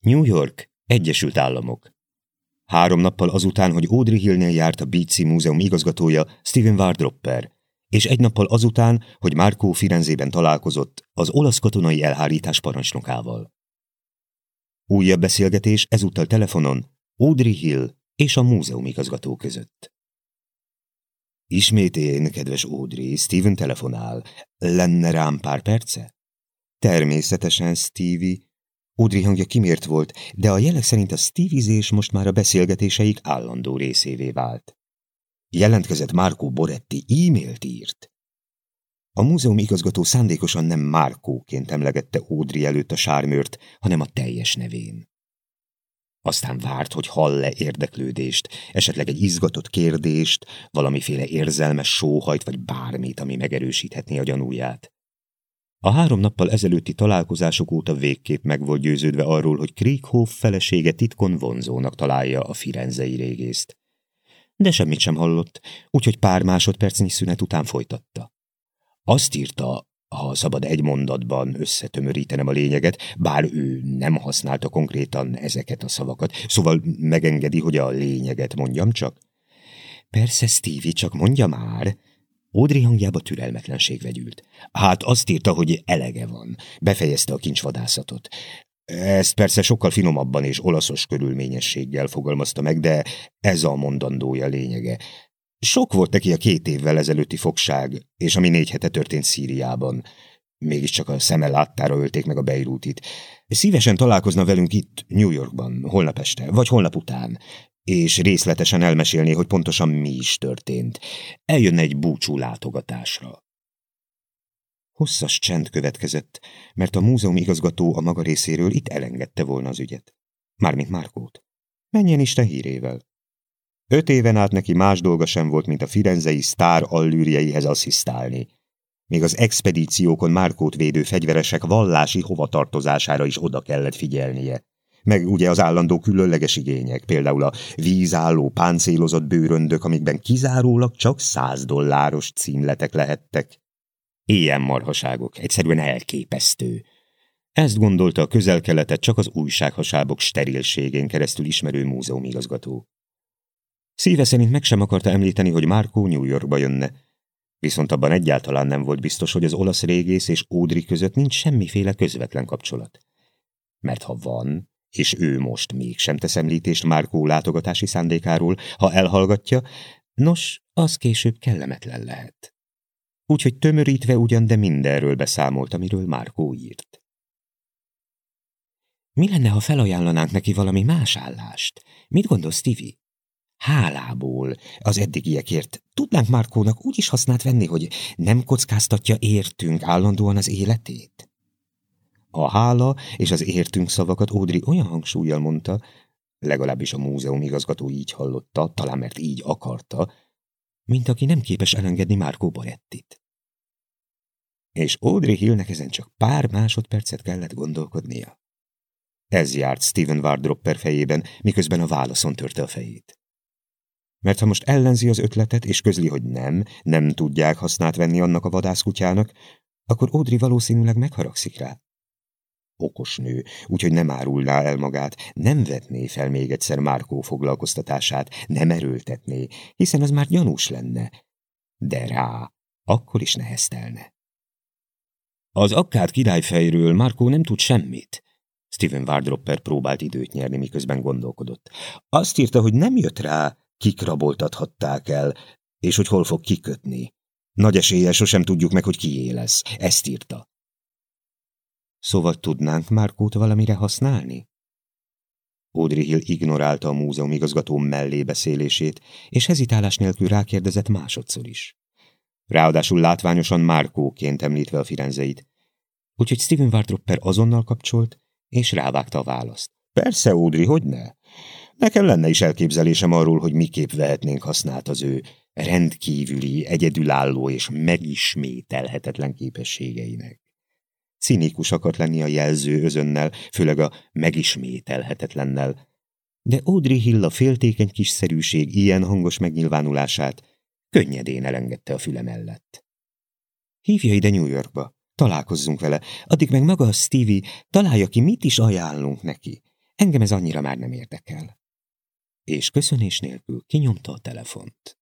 New York, Egyesült Államok. Három nappal azután, hogy Audrey Hillnél járt a Beatsy Múzeum igazgatója Steven Wardropper, és egy nappal azután, hogy Marco Firenzében találkozott az olasz katonai elhárítás parancsnokával. Újabb beszélgetés ezúttal telefonon Audrey Hill és a múzeum igazgató között. Ismét én, kedves Audrey, Steven telefonál. Lenne rám pár perce? Természetesen, Stevie. Audrey hangja kimért volt, de a jelek szerint a Stevizés most már a beszélgetéseik állandó részévé vált. Jelentkezett Marco Boretti, e-mailt írt. A múzeum igazgató szándékosan nem Márkóként emlegette Audrey előtt a sármört, hanem a teljes nevén. Aztán várt, hogy hall-e érdeklődést, esetleg egy izgatott kérdést, valamiféle érzelmes sóhajt, vagy bármit, ami megerősíthetné a gyanúját. A három nappal ezelőtti találkozások óta végképp meg volt győződve arról, hogy Krieghoff felesége titkon vonzónak találja a firenzei régészt. De semmit sem hallott, úgyhogy pár másodpercnyi szünet után folytatta. Azt írta, ha szabad egy mondatban összetömörítenem a lényeget, bár ő nem használta konkrétan ezeket a szavakat, szóval megengedi, hogy a lényeget mondjam csak? Persze, Stevie, csak mondja már. Audrey hangjába türelmetlenség vegyült. Hát azt írta, hogy elege van. Befejezte a kincsvadászatot. Ezt persze sokkal finomabban és olaszos körülményességgel fogalmazta meg, de ez a mondandója lényege. Sok volt neki a két évvel ezelőtti fogság, és ami négy hete történt Szíriában. Mégiscsak a szeme láttára ölték meg a Beirutit. Szívesen találkozna velünk itt, New Yorkban, holnap este, vagy holnap után, és részletesen elmesélni, hogy pontosan mi is történt. Eljönne egy búcsú látogatásra. Hosszas csend következett, mert a múzeum igazgató a maga részéről itt elengedte volna az ügyet. Mármint Márkót. Menjen Isten hírével. Öt éven át neki más dolga sem volt, mint a firenzei sztár allűrjeihez asszisztálni. Még az expedíciókon Márkót védő fegyveresek vallási hovatartozására is oda kellett figyelnie. Meg ugye az állandó különleges igények, például a vízálló páncélozott bőröndök, amikben kizárólag csak száz dolláros címletek lehettek. Ilyen marhaságok, egyszerűen elképesztő. Ezt gondolta a közel-keletet csak az újsághasábok sterilségén keresztül ismerő múzeumigazgató. Szíve szerint meg sem akarta említeni, hogy Márkó New Yorkba jönne, viszont abban egyáltalán nem volt biztos, hogy az olasz régész és Ódri között nincs semmiféle közvetlen kapcsolat. Mert ha van, és ő most mégsem tesz említést Márkó látogatási szándékáról, ha elhallgatja, nos, az később kellemetlen lehet. Úgyhogy tömörítve ugyan, de mindenről beszámolt, amiről Márkó írt. Mi lenne, ha felajánlanánk neki valami más állást? Mit gondol Stevie? hálából az eddigiekért. Tudnánk Márkónak úgy is hasznát venni, hogy nem kockáztatja értünk állandóan az életét? A hála és az értünk szavakat Ódri olyan hangsúlyjal mondta, legalábbis a múzeum igazgató így hallotta, talán mert így akarta, mint aki nem képes elengedni Márkó Barettit. És Audrey Hillnek ezen csak pár másodpercet kellett gondolkodnia. Ez járt Steven Wardropper fejében, miközben a válaszon törte a fejét. Mert ha most ellenzi az ötletet, és közli, hogy nem, nem tudják hasznát venni annak a vadászkutyának, akkor Audrey valószínűleg megharagszik rá. Okos nő, úgyhogy nem árulná el magát, nem vetné fel még egyszer Márkó foglalkoztatását, nem erőltetné, hiszen az már gyanús lenne. De rá, akkor is neheztelne. Az akkád királyfejről Márkó nem tud semmit. Steven Wardropper próbált időt nyerni, miközben gondolkodott. Azt írta, hogy nem jött rá, kik raboltathatták el, és hogy hol fog kikötni. Nagy eséllyel sosem tudjuk meg, hogy kié lesz. Ezt írta. Szóval tudnánk Márkót valamire használni? Audrey Hill ignorálta a múzeum igazgató mellébeszélését, és hezitálás nélkül rákérdezett másodszor is. Ráadásul látványosan Márkóként említve a firenzeit. Úgyhogy Steven Wartropper azonnal kapcsolt, és rávágta a választ. Persze, Audrey, hogy ne? Nekem lenne is elképzelésem arról, hogy miképp vehetnénk hasznát az ő rendkívüli, egyedülálló és megismételhetetlen képességeinek. Cinikus akart lenni a jelző özönnel, főleg a megismételhetetlennel, de Audrey Hill a féltékeny kiszerűség ilyen hangos megnyilvánulását könnyedén elengedte a füle mellett. Hívja ide New Yorkba, találkozzunk vele, addig meg maga a Stevie találja ki, mit is ajánlunk neki. Engem ez annyira már nem érdekel. És köszönés nélkül kinyomta a telefont.